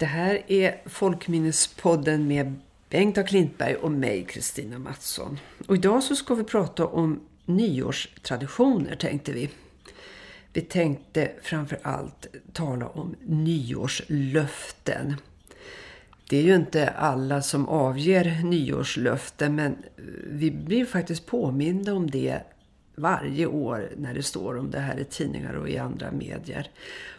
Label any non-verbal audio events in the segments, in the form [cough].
Det här är Folkminnespodden med Bengt A. Klintberg och mig, Kristina Mattsson. Och idag så ska vi prata om nyårstraditioner tänkte vi. Vi tänkte framför allt tala om nyårslöften. Det är ju inte alla som avger nyårslöften men vi blir faktiskt påminda om det varje år när det står om det här i tidningar och i andra medier.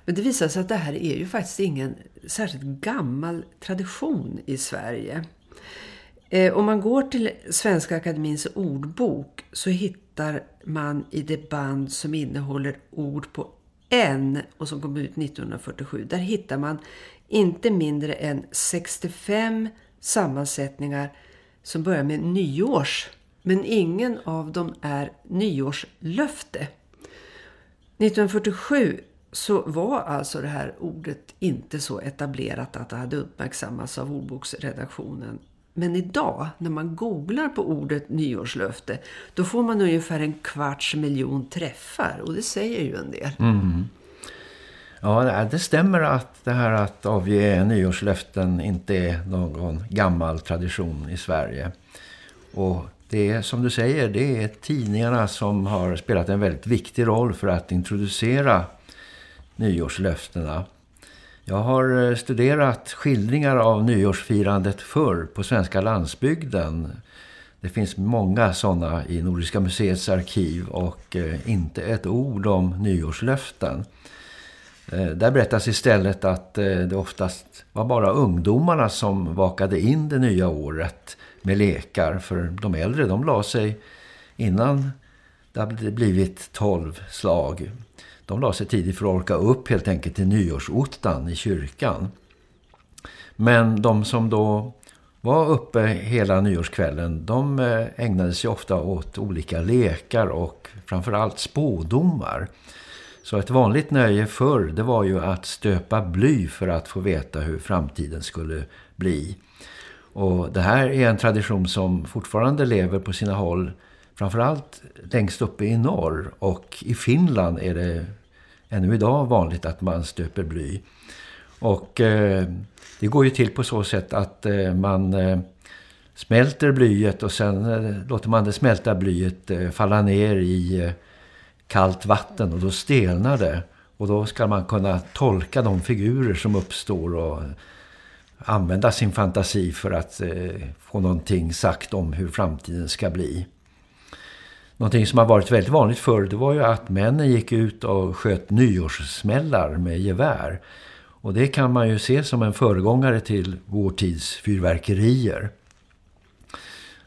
Men det visar sig att det här är ju faktiskt ingen särskilt gammal tradition i Sverige. Eh, om man går till Svenska Akademins ordbok så hittar man i det band som innehåller ord på en och som kom ut 1947. Där hittar man inte mindre än 65 sammansättningar som börjar med nyårs. Men ingen av dem är nyårslöfte. 1947 så var alltså det här ordet inte så etablerat att det hade uppmärksammats av ordboksredaktionen. Men idag, när man googlar på ordet nyårslöfte, då får man ungefär en kvarts miljon träffar. Och det säger ju en del. Mm. Ja, det stämmer att det här att avge nyårslöften inte är någon gammal tradition i Sverige. Och det är som du säger, det är tidningarna som har spelat en väldigt viktig roll för att introducera nyårslöftena. Jag har eh, studerat skildringar av nyårsfirandet förr på svenska landsbygden. Det finns många sådana i Nordiska museets arkiv och eh, inte ett ord om nyårslöften. Eh, där berättas istället att det oftast var bara ungdomarna som vakade in det nya året med lekar. För de äldre de la sig innan det hade blivit tolv slag. De la sig tidigt för att orka upp helt enkelt till nyårsottan i kyrkan. Men de som då var uppe hela nyårskvällen, de eh, ägnade sig ofta åt olika lekar och framförallt spådomar. Så ett vanligt nöje förr det var ju att stöpa bly för att få veta hur framtiden skulle bli. Och det här är en tradition som fortfarande lever på sina håll framförallt längst uppe i norr och i Finland är det ännu idag vanligt att man stöper bly. Och eh, det går ju till på så sätt att eh, man eh, smälter blyet och sen eh, låter man det smälta blyet eh, falla ner i eh, kallt vatten och då stelnar det. Och då ska man kunna tolka de figurer som uppstår och använda sin fantasi för att eh, få någonting sagt om hur framtiden ska bli. Någonting som har varit väldigt vanligt förr det var ju att männen gick ut och sköt nyårssmällar med gevär. Och det kan man ju se som en föregångare till vår tids fyrverkerier.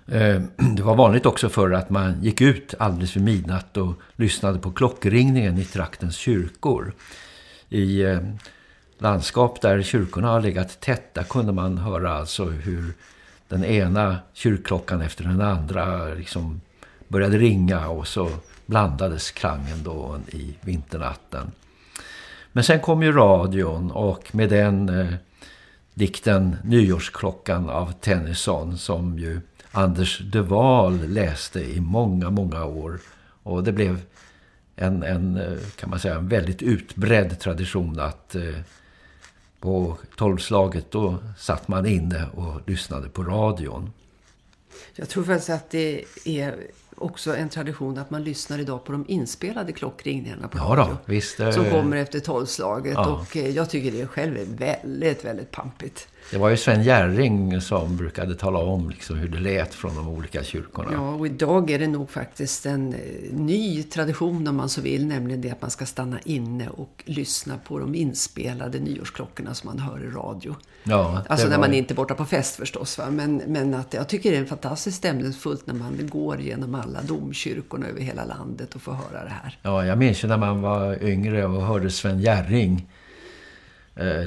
Eh, [clears throat] det var vanligt också för att man gick ut alldeles vid midnatt och lyssnade på klockringningen i traktens kyrkor. I eh, landskap där kyrkorna har legat tätt, där kunde man höra alltså hur den ena kyrkklockan efter den andra liksom började ringa och så blandades klangen då i vinternatten. Men sen kom ju radion och med den eh, dikten Nyårsklockan av Tennyson som ju Anders Deval läste i många, många år. Och det blev en, en eh, kan man säga, en väldigt utbredd tradition att eh, på tolvslaget då satt man inne och lyssnade på radion. Jag tror faktiskt att det är också en tradition att man lyssnar idag på de inspelade klockringningarna på ja radio. Då, visst, som kommer efter tolvslaget. Ja. Och eh, jag tycker det själv är väldigt, väldigt pampigt. Det var ju Sven Järring som brukade tala om liksom hur det lät från de olika kyrkorna. Ja, och idag är det nog faktiskt en eh, ny tradition om man så vill. Nämligen det att man ska stanna inne och lyssna på de inspelade nyårsklockorna som man hör i radio. Ja, alltså när man inte är borta på fest förstås. Va? Men, men att jag tycker det är fantastiskt stämningsfullt när man går genom alla domkyrkorna över hela landet och får höra det här. Ja, jag minns ju när man var yngre och hörde Sven Järring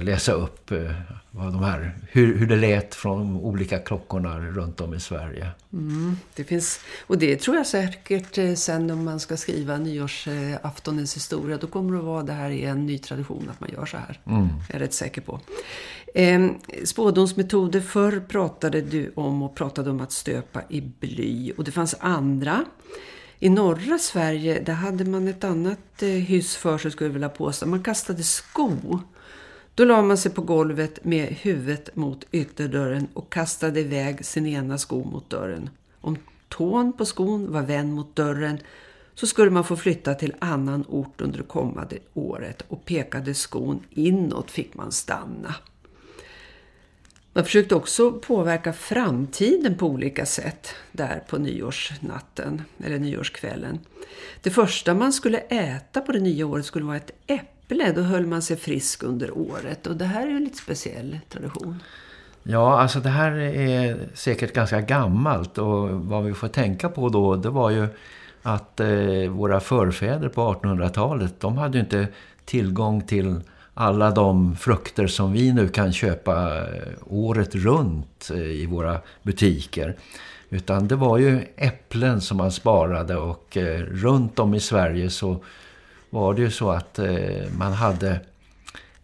läsa upp eh, vad de här, hur, hur det lät från olika klockorna runt om i Sverige. Mm, det finns, och det tror jag säkert eh, sen om man ska skriva nyårsaftonens historia, då kommer det att vara det här är en ny tradition att man gör så här. Mm. Jag är rätt säker på. Eh, spådomsmetoder förr pratade du om och pratade om att stöpa i bly och det fanns andra. I norra Sverige där hade man ett annat eh, hyss för sig skulle jag vilja påstå. Man kastade sko då la man sig på golvet med huvudet mot ytterdörren och kastade iväg sin ena sko mot dörren. Om tån på skon var vän mot dörren så skulle man få flytta till annan ort under det kommande året och pekade skon inåt fick man stanna. Man försökte också påverka framtiden på olika sätt där på nyårsnatten eller nyårskvällen. Det första man skulle äta på det nya året skulle vara ett äpple. Då höll man sig frisk under året och det här är en lite speciell tradition. Ja, alltså det här är säkert ganska gammalt och vad vi får tänka på då det var ju att eh, våra förfäder på 1800-talet de hade ju inte tillgång till alla de frukter som vi nu kan köpa eh, året runt eh, i våra butiker. Utan det var ju äpplen som man sparade och eh, runt om i Sverige så var det ju så att eh, man hade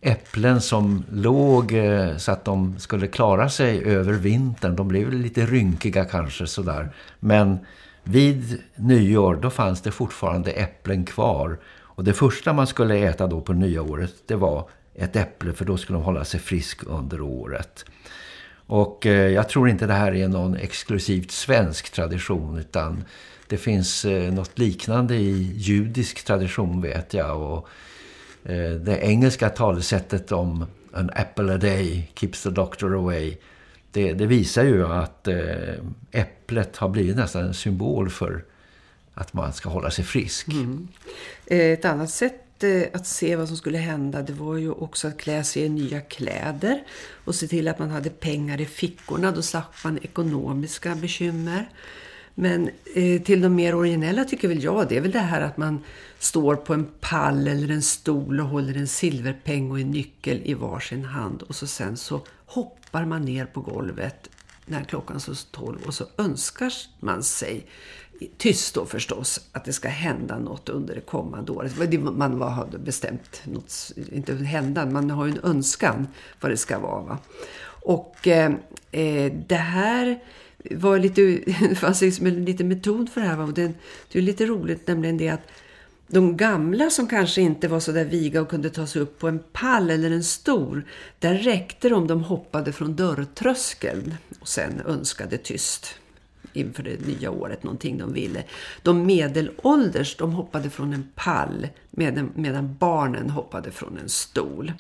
äpplen som låg eh, så att de skulle klara sig över vintern. De blev lite rynkiga kanske sådär. Men vid nyår då fanns det fortfarande äpplen kvar och det första man skulle äta då på nyåret det var ett äpple för då skulle de hålla sig frisk under året. Och eh, jag tror inte det här är någon exklusivt svensk tradition utan det finns eh, något liknande i judisk tradition vet jag och eh, det engelska talesättet om an apple a day keeps the doctor away det, det visar ju att eh, äpplet har blivit nästan en symbol för att man ska hålla sig frisk. Mm. Eh, ett annat sätt eh, att se vad som skulle hända det var ju också att klä sig i nya kläder och se till att man hade pengar i fickorna. Då slapp man ekonomiska bekymmer. Men eh, till de mer originella tycker väl jag det är väl det här att man står på en pall eller en stol och håller en silverpeng och en nyckel i varsin hand och så sen så hoppar man ner på golvet när klockan så tolv och så önskar man sig tyst då förstås att det ska hända något under det kommande året. Man har bestämt något, inte hända, man har ju en önskan vad det ska vara. Va? Och eh, eh det här var lite, [laughs] det fanns liksom en liten metod för det här. Och det, det är lite roligt nämligen det att de gamla som kanske inte var så där viga och kunde ta sig upp på en pall eller en stor, där räckte det om de hoppade från dörrtröskeln och sen önskade tyst inför det nya året någonting de ville. De medelålders de hoppade från en pall medan, medan barnen hoppade från en stol.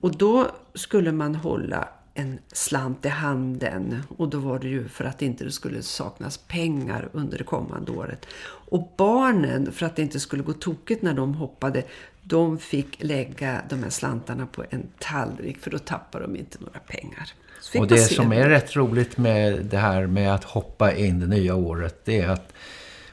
Och då skulle man hålla en slant i handen och då var det ju för att inte det skulle saknas pengar under det kommande året. Och barnen, för att det inte skulle gå tokigt när de hoppade, de fick lägga de här slantarna på en tallrik för då tappade de inte några pengar. Och det som är rätt roligt med det här med att hoppa in det nya året det är att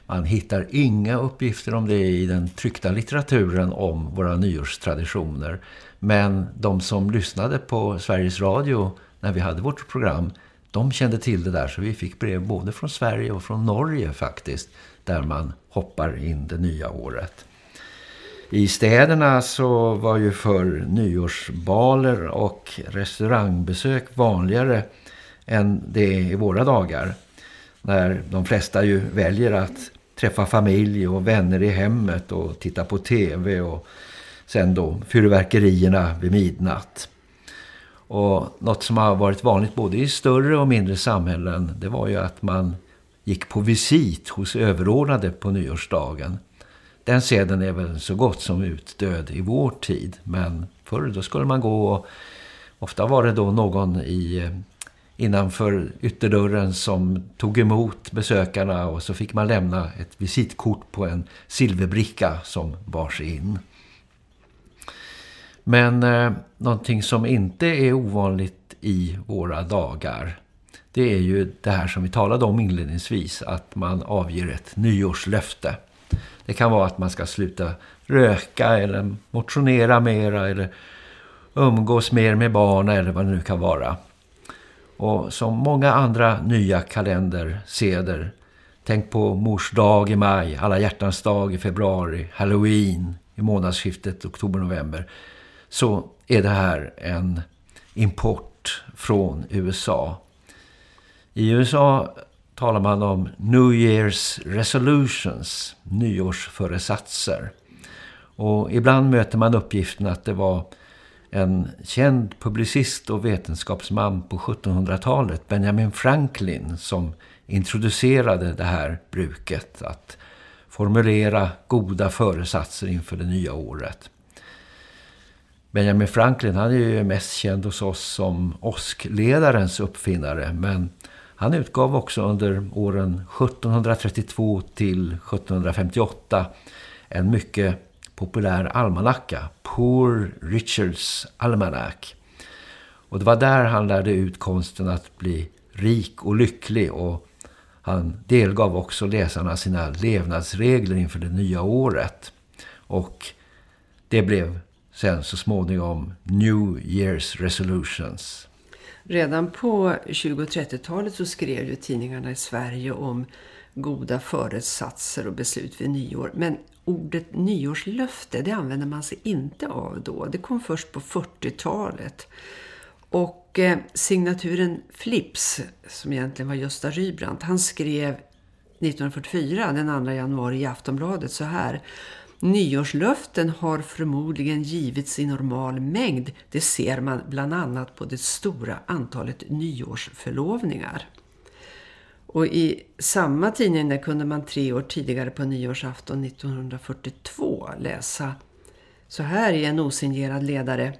man hittar inga uppgifter om det i den tryckta litteraturen om våra nyårstraditioner. Men de som lyssnade på Sveriges Radio när vi hade vårt program, de kände till det där. Så vi fick brev både från Sverige och från Norge faktiskt, där man hoppar in det nya året. I städerna så var ju för nyårsbaler och restaurangbesök vanligare än det i våra dagar. När de flesta ju väljer att träffa familj och vänner i hemmet och titta på tv och sen då fyrverkerierna vid midnatt. Och något som har varit vanligt både i större och mindre samhällen det var ju att man gick på visit hos överordnade på nyårsdagen. Den seden är väl så gott som utdöd i vår tid. Men förr då skulle man gå och ofta var det då någon i eh, innanför ytterdörren som tog emot besökarna och så fick man lämna ett visitkort på en silverbricka som bars in. Men eh, någonting som inte är ovanligt i våra dagar det är ju det här som vi talade om inledningsvis att man avger ett nyårslöfte. Det kan vara att man ska sluta röka eller motionera mera eller umgås mer med barn eller vad det nu kan vara. Och som många andra nya kalenderseder, tänk på mors dag i maj, alla hjärtans dag i februari, Halloween i månadsskiftet oktober-november, så är det här en import från USA. I USA talar man om New Year's Resolutions, nyårsföresatser. Och ibland möter man uppgiften att det var en känd publicist och vetenskapsman på 1700-talet, Benjamin Franklin, som introducerade det här bruket att formulera goda föresatser inför det nya året. Benjamin Franklin han är ju mest känd hos oss som åskledarens uppfinnare men han utgav också under åren 1732 till 1758 en mycket populär almanacka, Poor Richards almanack. Och det var där han lärde ut konsten att bli rik och lycklig och han delgav också läsarna sina levnadsregler inför det nya året. Och det blev sen så småningom New Year's Resolutions. Redan på 20- och 30-talet så skrev ju tidningarna i Sverige om goda föresatser och beslut vid nyår. Men ordet nyårslöfte det använder man sig inte av då. Det kom först på 40-talet. Och eh, signaturen Flips, som egentligen var Gösta Rybrandt, han skrev 1944, den 2 januari i Aftonbladet så här. Nyårslöften har förmodligen givits i normal mängd. Det ser man bland annat på det stora antalet nyårsförlovningar. Och i samma tidning där kunde man tre år tidigare på nyårsafton 1942 läsa så här i en osignerad ledare.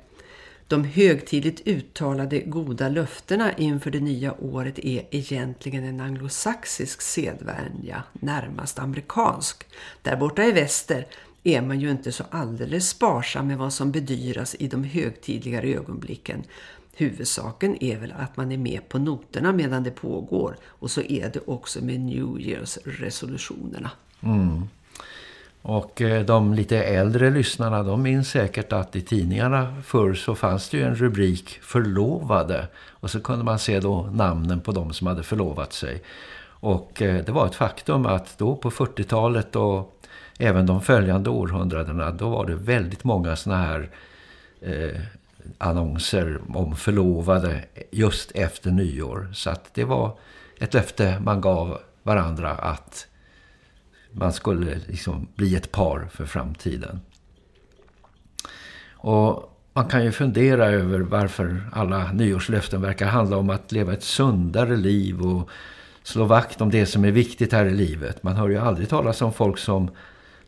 De högtidligt uttalade goda löftena inför det nya året är egentligen en anglosaxisk sedvänja, närmast amerikansk. Där borta i väster är man ju inte så alldeles sparsam med vad som bedyras i de högtidligare ögonblicken. Huvudsaken är väl att man är med på noterna medan det pågår. Och så är det också med New Year's resolutionerna. Mm. Och eh, de lite äldre lyssnarna de minns säkert att i tidningarna förr så fanns det ju en rubrik förlovade. Och så kunde man se då namnen på de som hade förlovat sig. Och eh, det var ett faktum att då på 40-talet och även de följande århundradena då var det väldigt många såna här eh, annonser om förlovade just efter nyår. Så att det var ett löfte man gav varandra att man skulle liksom bli ett par för framtiden. Och man kan ju fundera över varför alla nyårslöften verkar handla om att leva ett sundare liv och slå vakt om det som är viktigt här i livet. Man hör ju aldrig talas om folk som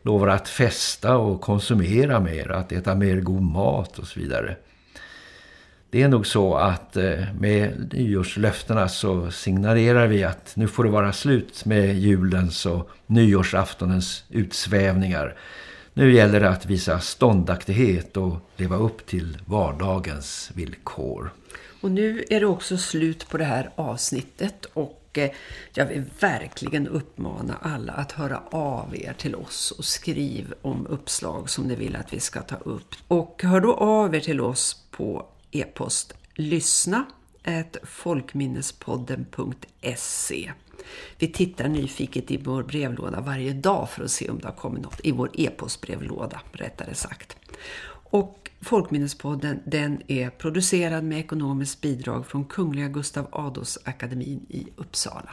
lovar att festa och konsumera mer, att äta mer god mat och så vidare. Det är nog så att eh, med nyårslöftena så signalerar vi att nu får det vara slut med julens och nyårsaftonens utsvävningar. Nu gäller det att visa ståndaktighet och leva upp till vardagens villkor. Och nu är det också slut på det här avsnittet och eh, jag vill verkligen uppmana alla att höra av er till oss och skriv om uppslag som ni vill att vi ska ta upp. Och hör då av er till oss på e-post lyssna folkminnespodden.se Vi tittar nyfiket i vår brevlåda varje dag för att se om det har kommit något i vår e-postbrevlåda, rättare sagt. Och Folkminnespodden den är producerad med ekonomiskt bidrag från Kungliga Gustav Adolfsakademin i Uppsala.